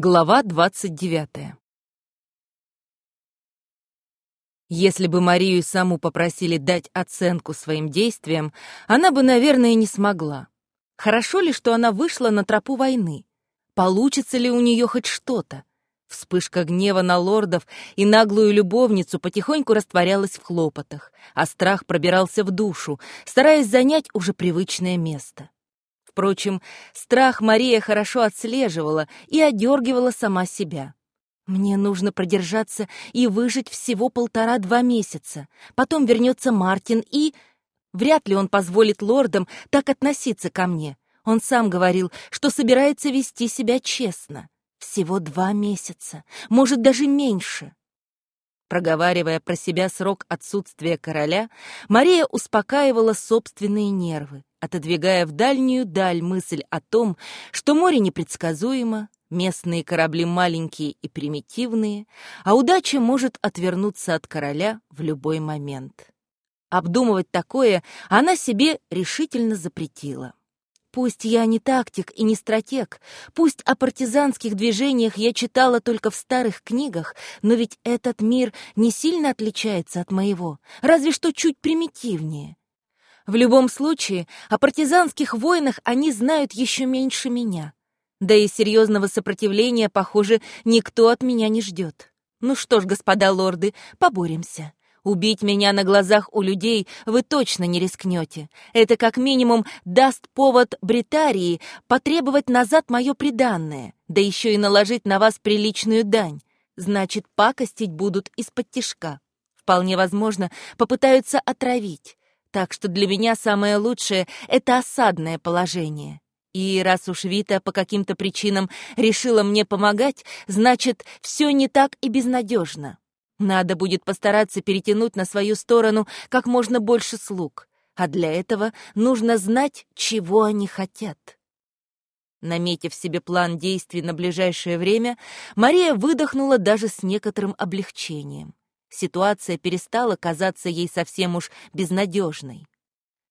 Глава двадцать девятая. Если бы Марию саму попросили дать оценку своим действиям, она бы, наверное, не смогла. Хорошо ли, что она вышла на тропу войны? Получится ли у нее хоть что-то? Вспышка гнева на лордов и наглую любовницу потихоньку растворялась в хлопотах, а страх пробирался в душу, стараясь занять уже привычное место. Впрочем, страх Мария хорошо отслеживала и одергивала сама себя. Мне нужно продержаться и выжить всего полтора-два месяца. Потом вернется Мартин и... Вряд ли он позволит лордам так относиться ко мне. Он сам говорил, что собирается вести себя честно. Всего два месяца, может, даже меньше. Проговаривая про себя срок отсутствия короля, Мария успокаивала собственные нервы отодвигая в дальнюю даль мысль о том, что море непредсказуемо, местные корабли маленькие и примитивные, а удача может отвернуться от короля в любой момент. Обдумывать такое она себе решительно запретила. Пусть я не тактик и не стратег, пусть о партизанских движениях я читала только в старых книгах, но ведь этот мир не сильно отличается от моего, разве что чуть примитивнее. В любом случае, о партизанских войнах они знают еще меньше меня. Да и серьезного сопротивления, похоже, никто от меня не ждет. Ну что ж, господа лорды, поборемся. Убить меня на глазах у людей вы точно не рискнете. Это как минимум даст повод Бритарии потребовать назад мое приданное, да еще и наложить на вас приличную дань. Значит, пакостить будут из-под тишка. Вполне возможно, попытаются отравить. Так что для меня самое лучшее — это осадное положение. И раз уж Вита по каким-то причинам решила мне помогать, значит, все не так и безнадежно. Надо будет постараться перетянуть на свою сторону как можно больше слуг, а для этого нужно знать, чего они хотят. Наметив себе план действий на ближайшее время, Мария выдохнула даже с некоторым облегчением. Ситуация перестала казаться ей совсем уж безнадежной.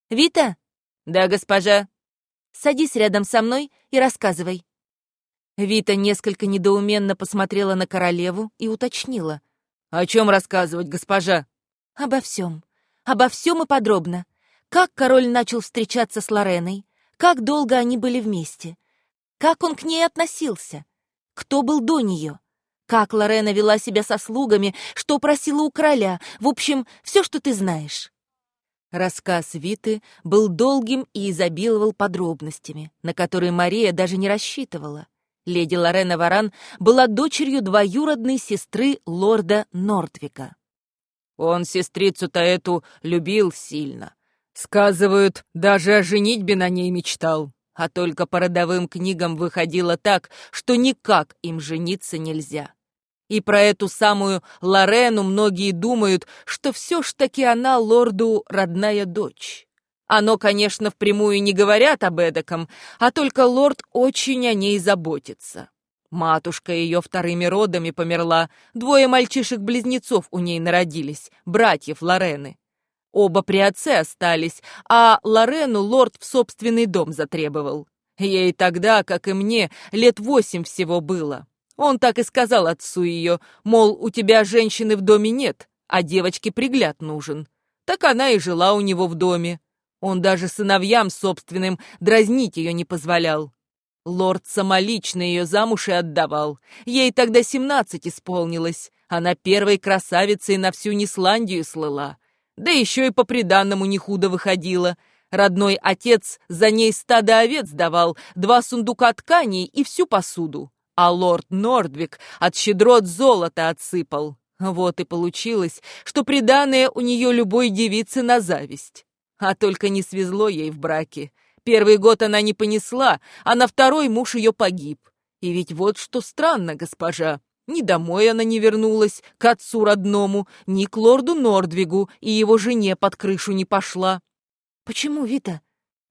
«Вита?» «Да, госпожа». «Садись рядом со мной и рассказывай». Вита несколько недоуменно посмотрела на королеву и уточнила. «О чем рассказывать, госпожа?» «Обо всем. Обо всем и подробно. Как король начал встречаться с Лореной? Как долго они были вместе? Как он к ней относился? Кто был до нее? Как Лорена вела себя со слугами, что просила у короля. В общем, все, что ты знаешь. Рассказ Виты был долгим и изобиловал подробностями, на которые Мария даже не рассчитывала. Леди Лорена Варан была дочерью двоюродной сестры лорда Нортвика. Он сестрицу-то эту любил сильно. Сказывают, даже о женитьбе на ней мечтал. А только по родовым книгам выходило так, что никак им жениться нельзя. И про эту самую Лорену многие думают, что все ж таки она лорду родная дочь. Оно, конечно, впрямую не говорят об эдаком, а только лорд очень о ней заботится. Матушка ее вторыми родами померла, двое мальчишек-близнецов у ней народились, братьев Лорены. Оба при отце остались, а Лорену лорд в собственный дом затребовал. Ей тогда, как и мне, лет восемь всего было. Он так и сказал отцу ее, мол, у тебя женщины в доме нет, а девочке пригляд нужен. Так она и жила у него в доме. Он даже сыновьям собственным дразнить ее не позволял. Лорд самолично ее замуж и отдавал. Ей тогда семнадцать исполнилось. Она первой красавицей на всю Нисландию слыла. Да еще и по приданному не худо выходила. Родной отец за ней стадо овец давал, два сундука тканей и всю посуду а лорд Нордвик от щедрот золота отсыпал. Вот и получилось, что приданное у нее любой девице на зависть. А только не свезло ей в браке. Первый год она не понесла, а на второй муж ее погиб. И ведь вот что странно, госпожа. Ни домой она не вернулась, к отцу родному, ни к лорду Нордвигу и его жене под крышу не пошла. Почему, Вита?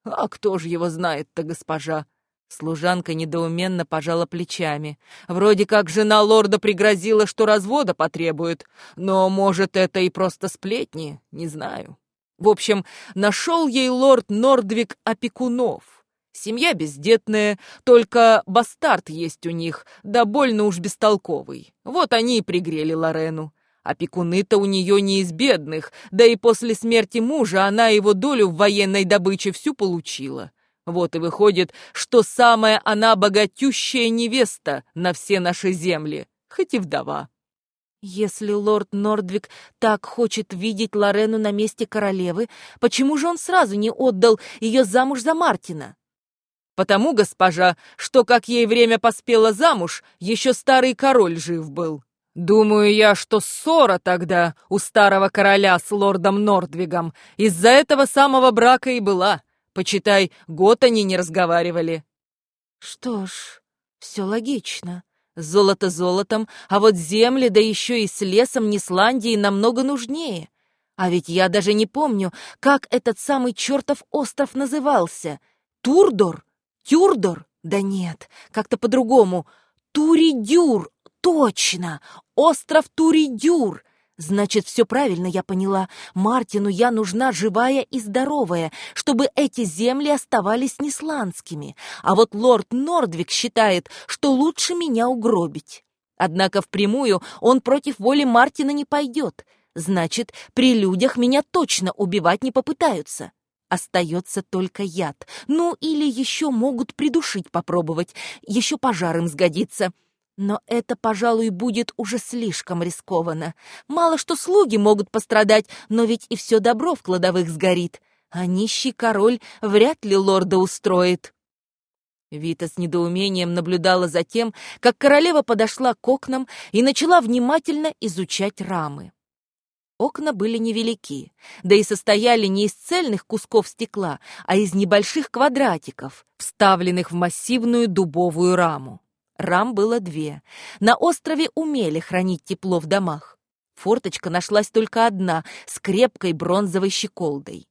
А кто же его знает-то, госпожа? Служанка недоуменно пожала плечами. Вроде как жена лорда пригрозила, что развода потребует. Но, может, это и просто сплетни, не знаю. В общем, нашел ей лорд Нордвик опекунов. Семья бездетная, только бастард есть у них, да больно уж бестолковый. Вот они и пригрели Лорену. Опекуны-то у нее не из бедных, да и после смерти мужа она его долю в военной добыче всю получила. Вот и выходит, что самая она богатющая невеста на все наши земли, хоть и вдова. Если лорд Нордвик так хочет видеть Лорену на месте королевы, почему же он сразу не отдал ее замуж за Мартина? Потому, госпожа, что, как ей время поспела замуж, еще старый король жив был. Думаю я, что ссора тогда у старого короля с лордом Нордвигом из-за этого самого брака и была. Почитай, год они не разговаривали. Что ж, все логично. Золото золотом, а вот земли, да еще и с лесом Нисландии намного нужнее. А ведь я даже не помню, как этот самый чертов остров назывался. Турдор? Тюрдор? Да нет, как-то по-другому. Туридюр, точно! Остров Туридюр! Значит, все правильно я поняла. Мартину я нужна живая и здоровая, чтобы эти земли оставались несландскими. А вот лорд Нордвик считает, что лучше меня угробить. Однако впрямую он против воли Мартина не пойдет. Значит, при людях меня точно убивать не попытаются. Остается только яд. Ну, или еще могут придушить попробовать. Еще пожаром сгодится. Но это, пожалуй, будет уже слишком рискованно. Мало что слуги могут пострадать, но ведь и все добро в кладовых сгорит. А нищий король вряд ли лорда устроит. Вита с недоумением наблюдала за тем, как королева подошла к окнам и начала внимательно изучать рамы. Окна были невелики, да и состояли не из цельных кусков стекла, а из небольших квадратиков, вставленных в массивную дубовую раму. Рам было две. На острове умели хранить тепло в домах. Форточка нашлась только одна, с крепкой бронзовой щеколдой.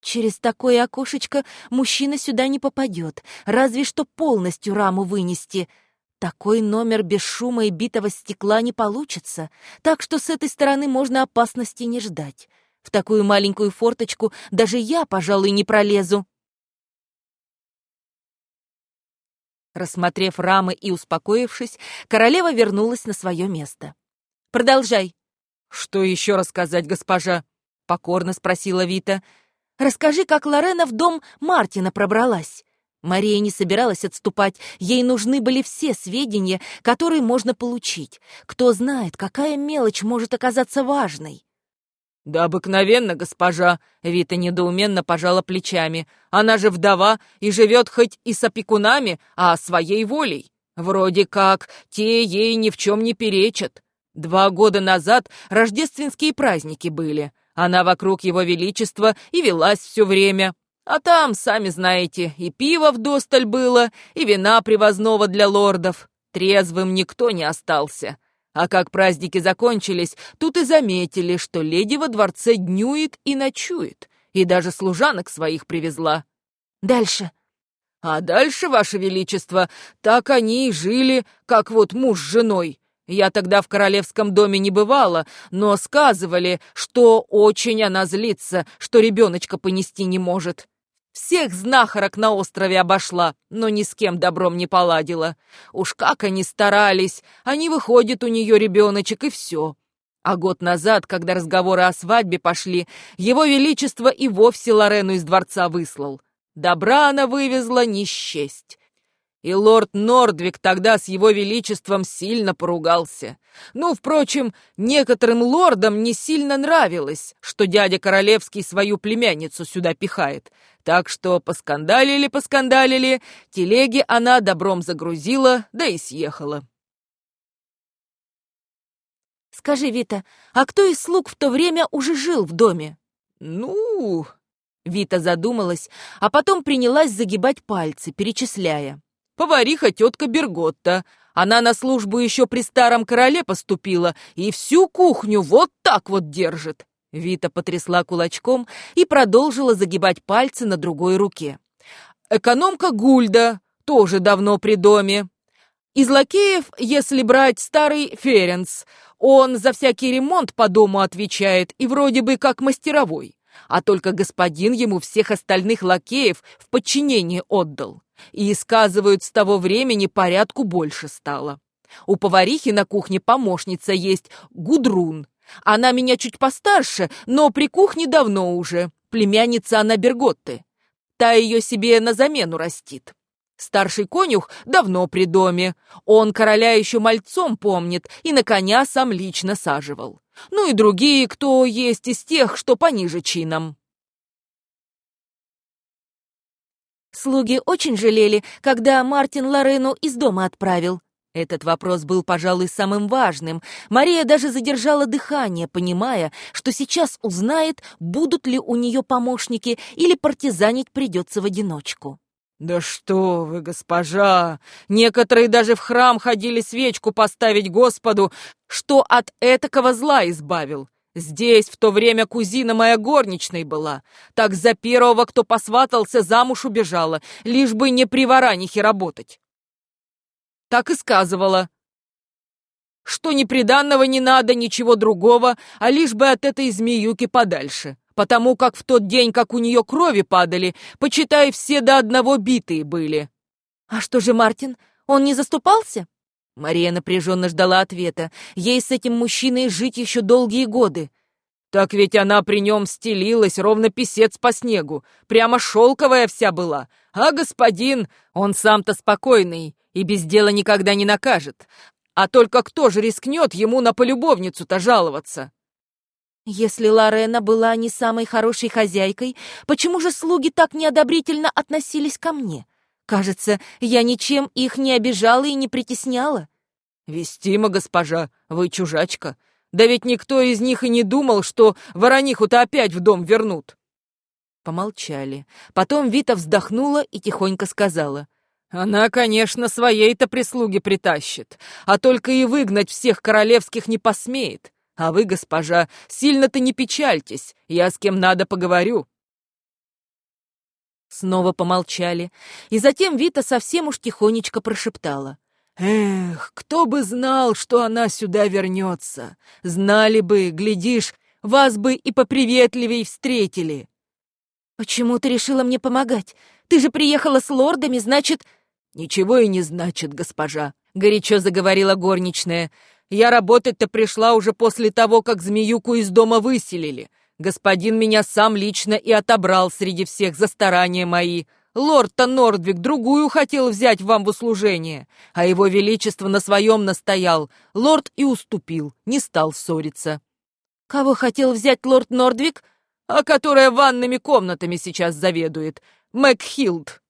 Через такое окошечко мужчина сюда не попадет, разве что полностью раму вынести — такой номер без шума и битого стекла не получится, так что с этой стороны можно опасности не ждать. В такую маленькую форточку даже я, пожалуй, не пролезу. Рассмотрев рамы и успокоившись, королева вернулась на свое место. «Продолжай». «Что еще рассказать, госпожа?» — покорно спросила Вита. «Расскажи, как Лорена в дом Мартина пробралась». Мария не собиралась отступать, ей нужны были все сведения, которые можно получить. Кто знает, какая мелочь может оказаться важной. «Да обыкновенно, госпожа!» — Вита недоуменно пожала плечами. «Она же вдова и живет хоть и с опекунами, а своей волей. Вроде как те ей ни в чем не перечат. Два года назад рождественские праздники были. Она вокруг его величества и велась все время. А там, сами знаете, и пиво вдосталь было, и вина привозного для лордов. Трезвым никто не остался. А как праздники закончились, тут и заметили, что леди во дворце днюет и ночует, и даже служанок своих привезла. Дальше. А дальше, ваше величество, так они и жили, как вот муж с женой. Я тогда в королевском доме не бывала, но сказывали, что очень она злится, что ребеночка понести не может. Всех знахарок на острове обошла, но ни с кем добром не поладила. Уж как они старались, они выходят у нее ребеночек и все. А год назад, когда разговоры о свадьбе пошли, его величество и вовсе Лорену из дворца выслал. Добра она вывезла не счесть. И лорд Нордвик тогда с его величеством сильно поругался. Ну, впрочем, некоторым лордам не сильно нравилось, что дядя Королевский свою племянницу сюда пихает. Так что поскандалили-поскандалили, телеги она добром загрузила, да и съехала. «Скажи, Вита, а кто из слуг в то время уже жил в доме?» «Ну...» Вита задумалась, а потом принялась загибать пальцы, перечисляя повариха тетка Берготта. Она на службу еще при старом короле поступила и всю кухню вот так вот держит». Вита потрясла кулачком и продолжила загибать пальцы на другой руке. «Экономка Гульда, тоже давно при доме. Из лакеев, если брать старый Ференс, он за всякий ремонт по дому отвечает и вроде бы как мастеровой. а только господин ему всех остальных лакеев в подчинение отдал. И, сказывают, с того времени порядку больше стало. У поварихи на кухне помощница есть, Гудрун. Она меня чуть постарше, но при кухне давно уже. Племянница она Берготты. Та ее себе на замену растит. Старший конюх давно при доме. Он короля еще мальцом помнит и на коня сам лично саживал. Ну и другие, кто есть из тех, что пониже чином. Слуги очень жалели, когда Мартин Лорену из дома отправил. Этот вопрос был, пожалуй, самым важным. Мария даже задержала дыхание, понимая, что сейчас узнает, будут ли у нее помощники или партизанить придется в одиночку. «Да что вы, госпожа! Некоторые даже в храм ходили свечку поставить Господу, что от этакого зла избавил. Здесь в то время кузина моя горничной была. Так за первого, кто посватался, замуж убежала, лишь бы не при варанихе работать. Так и сказывала, что ни приданного не надо, ничего другого, а лишь бы от этой змеюки подальше потому как в тот день, как у нее крови падали, почитай, все до одного битые были». «А что же Мартин? Он не заступался?» Мария напряженно ждала ответа. Ей с этим мужчиной жить еще долгие годы. Так ведь она при нем стелилась, ровно писец по снегу. Прямо шелковая вся была. А господин, он сам-то спокойный и без дела никогда не накажет. А только кто же рискнет ему на полюбовницу-то жаловаться? Если Лорена была не самой хорошей хозяйкой, почему же слуги так неодобрительно относились ко мне? Кажется, я ничем их не обижала и не притесняла. «Вестима, госпожа, вы чужачка. Да ведь никто из них и не думал, что ворониху-то опять в дом вернут». Помолчали. Потом Вита вздохнула и тихонько сказала. «Она, конечно, своей-то прислуги притащит, а только и выгнать всех королевских не посмеет. А вы, госпожа, сильно-то не печальтесь, я с кем надо поговорю». Снова помолчали, и затем Вита совсем уж тихонечко прошептала. «Эх, кто бы знал, что она сюда вернется! Знали бы, глядишь, вас бы и поприветливей встретили!» «Почему ты решила мне помогать? Ты же приехала с лордами, значит...» «Ничего и не значит, госпожа», — горячо заговорила горничная. Я работать-то пришла уже после того, как змеюку из дома выселили. Господин меня сам лично и отобрал среди всех за старания мои. Лорд-то Нордвик другую хотел взять вам в услужение, а его величество на своем настоял. Лорд и уступил, не стал ссориться. Кого хотел взять лорд Нордвик? А которая ванными комнатами сейчас заведует. Макхилд.